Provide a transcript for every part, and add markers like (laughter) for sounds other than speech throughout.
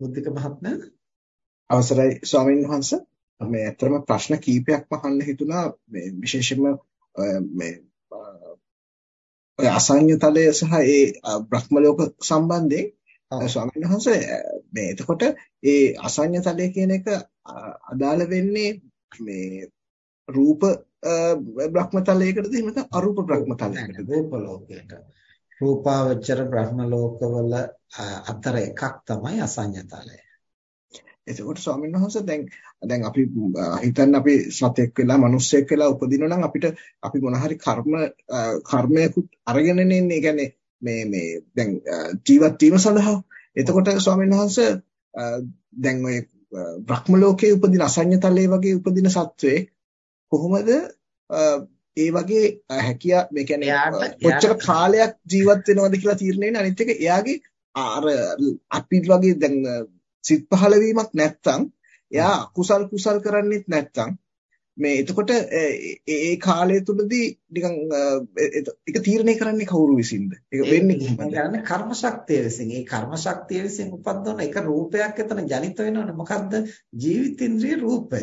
බුද්ධික මහත්මයා? අවසරයි ස්වාමීන් වහන්සේ. මේ ඇත්තටම ප්‍රශ්න කීපයක්ම අහන්න හිතුණා. මේ විශේෂයෙන්ම මේ ඔය අසඤ්ඤ තලය සහ ඒ බ්‍රහ්ම ලෝක සම්බන්ධයෙන් ස්වාමීන් වහන්සේ මේ එතකොට ඒ අසඤ්ඤ තලය කියන එක අදාළ වෙන්නේ මේ රූප බ්‍රහ්ම තලයකටද එහෙම නැත්නම් අරූප බ්‍රහ්ම තලයකටද රූප ලෝකයට රූපාවචර බ්‍රහ්ම ලෝකවල අතර එකක් තමයි අසඤ්ඤතලය. එතකොට ස්වාමීන් වහන්සේ දැන් දැන් අපි හිතන්න අපි සතෙක් වෙලා මිනිස්සෙක් වෙලා උපදිනවා නම් අපිට අපි මොන හරි කර්ම කර්මයකුත් අරගෙනනේ ඉන්නේ. කියන්නේ මේ මේ දැන් ජීවත් වීම සඳහා. එතකොට ස්වාමීන් වහන්සේ දැන් ඔය බ්‍රහ්ම ලෝකයේ උපදින අසඤ්ඤතලයේ වගේ උපදින සත්වයේ කොහොමද ඒ වගේ හැකියා මේ කියන්නේ කොච්චර කාලයක් ජීවත් වෙනවද කියලා තීරණය වෙන අනිත් එක එයාගේ අර අපි වගේ දැන් සිත් පහළ වීමක් නැත්තම් එයා කුසල් කුසල් කරන්නේත් නැත්තම් මේ එතකොට ඒ කාලය තුලදී නිකන් ඒක තීරණය කරන්නේ කවුරු විසින්ද? ඒක වෙන්නේ කොහොමද? කියන්නේ කර්ම ශක්තිය විසින්. ඒ කර්ම ශක්තිය විසින් උපද්දවන එක රූපයක් එතන ජනිත වෙනවනේ. මොකද්ද? ජීවිතේන්ද්‍රිය රූපය.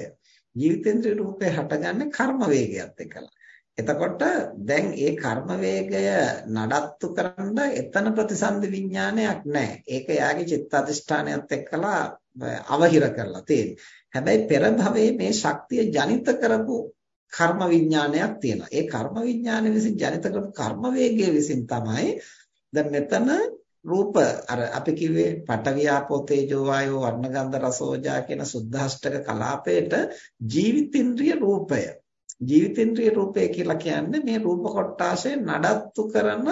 ජීවිතේන්ද්‍රිය රූපය හටගන්නේ කර්ම වේගයත් එක්කලා. එතකොට දැන් ඒ කර්ම වේගය නඩත්තු කරන්න එතන ප්‍රතිසන්දි විඥානයක් නැහැ. ඒක යාගේ චිත්ත අධිෂ්ඨානයත් එක්කලා අවහිර කරලා තියෙන්නේ. හැබැයි පෙර භවයේ මේ ශක්තිය ජනිත කරපු කර්ම විඥානයක් තියෙනවා. ඒ කර්ම විඥානය විසින් ජනිත කරපු කර්ම වේගය විසින් තමයි දැන් මෙතන රූප අර අපි කිව්වේ පඨවියාපෝ තේජෝ වායෝ වර්ණගන්ධ රසෝජා කියන සුද්ධාෂ්ටක කලාපයට ජීවිතින්ද්‍රිය රූපය ජීවිතේන්ද්‍රිය රූපය කියලා කියන්නේ මේ රූප කොටාසේ නඩත්තු කරන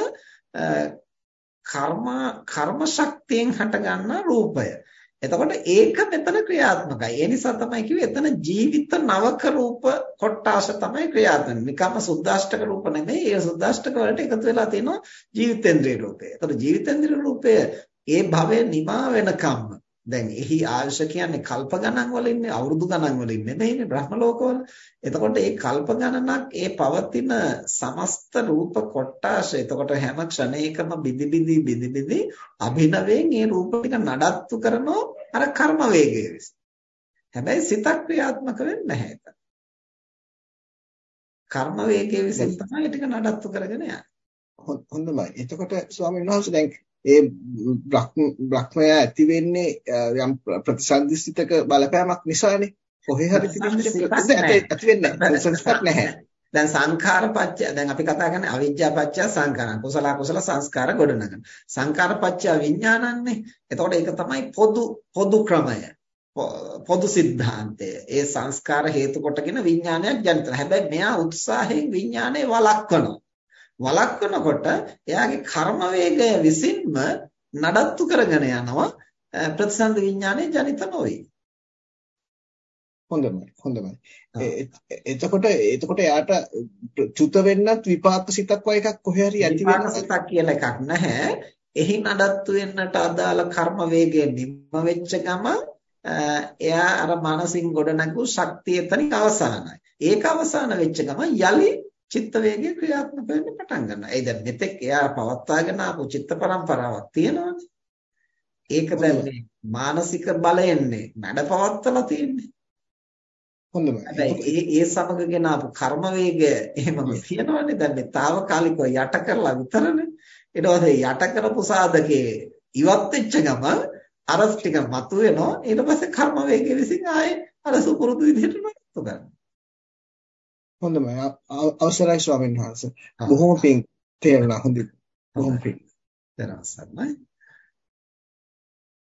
කර්ම කර්ම ශක්තියෙන් හටගන්න රූපය. එතකොට ඒක මෙතන ක්‍රියාත්මකයි. ඒ නිසා තමයි කිව්වේ එතන ජීවිත නවක රූප කොටාස තමයි ක්‍රියාත්මක. නිකම්ම සුද්දාෂ්ටක රූප නෙමෙයි. ඒ සුද්දාෂ්ටක වලට එකතු වෙලා තියෙනවා ජීවිතේන්ද්‍රිය රූපය. එතකොට ජීවිතේන්ද්‍රිය රූපය ඒ භවය නිමා වෙනකම්ම දැන් එහි ආයුෂ කියන්නේ කල්ප ගණන් වල ඉන්නේ අවුරුදු ගණන් වල ඉන්නේ නෙමෙයිනේ බ්‍රහ්ම ලෝකවල. එතකොට මේ කල්ප ගණනක් ඒ පවතින සමස්ත රූප කොටාශ එතකොට හැම ක්ෂණයකම බිදි බිදි බිදි බිදි අභිනවයෙන් මේ රූප ටික නඩත්තු කරනෝ අර කර්ම වේගය විසින්. හැබැයි සිතක් ක්‍රියාත්මක වෙන්නේ නැහැ ඒක. කර්ම වේගය විසින් තමයි ටික නඩත්තු කරගෙන යන්නේ. හොඳයි. එතකොට ස්වාමීන් වහන්සේ දැන් ඒ බ්‍රහ්මය ඇති වෙන්නේ යම් ප්‍රතිසන්දිස්සිතක බලපෑමක් නිසානේ. කොහේ හරි තිබෙන්නේ ඇති වෙන්නේ නැහැ. සංස්කාරයක් (laughs) නැහැ. දැන් සංඛාර පත්‍ය දැන් අපි කතා කරන්නේ අවිජ්ජා පත්‍ය සංඛාරං. කුසල කුසල සංස්කාර ගොඩනගන. සංඛාර පත්‍ය විඥානන්නේ. එතකොට ඒක තමයි පොදු පොදු ක්‍රමය. පොදු સિદ્ધාන්තය ඒ සංස්කාර හේතු කොටගෙන විඥානයක් ජනිත හැබැයි මෙයා උත්සාහයෙන් විඥානේ වළක්වනවා. වළක්වනකොට එයාගේ කර්ම වේගය විසින්ම නඩත්තු කරගෙන යනවා ප්‍රතිසන්ද විඥානයේ ජනිත නොවේ. හොඳයි හොඳයි. එතකොට එතකොට එයාට චුත වෙන්නත් විපාක සිතක් වගේ එකක් කොහේ හරි ඇති වෙන සිතක් කියලා එකක් නැහැ. එහි නඩත්තු වෙන්නට අදාළ කර්ම වේගය නිම්ම වෙච්ච ගම එයා අර මානසික ගොඩනගු ශක්තිය එතනින් අවසానයි. ඒක අවසాన වෙච්ච ගම යලි චිත්ත වේගය ක්‍රියාත්මක වෙන්න පටන් ගන්නවා. ඒ දැන් මෙතෙක් එයා පවත්වාගෙන ආපු චිත්ත පරම්පරාවක් තියෙනවානේ. ඒක දැන් මේ මානසික බලයෙන්නේ මඩ පවත්වලා තියෙන්නේ. හොඳයි. හැබැයි ඒ සමගගෙන ආපු කර්ම වේගය එහෙමම තියෙනවානේ. දැන් මේ తాවකාලිකව යට කරලා විතරනේ. ඊට පස්සේ යට කරපු සාධකේ ඉවත් වෙච්ච ගම අර ටික මතුවෙනවා. ඊට පස්සේ කර්ම වේගය විසින් ආයේ අර සුපුරුදු විදිහට නතු ගන්නවා. හොඳයි අවසරයි ස්වාමීන් වහන්සේ. බොහොම පිං තේරුණා හොඳයි. බොහොම පිං. දරසන්නයි.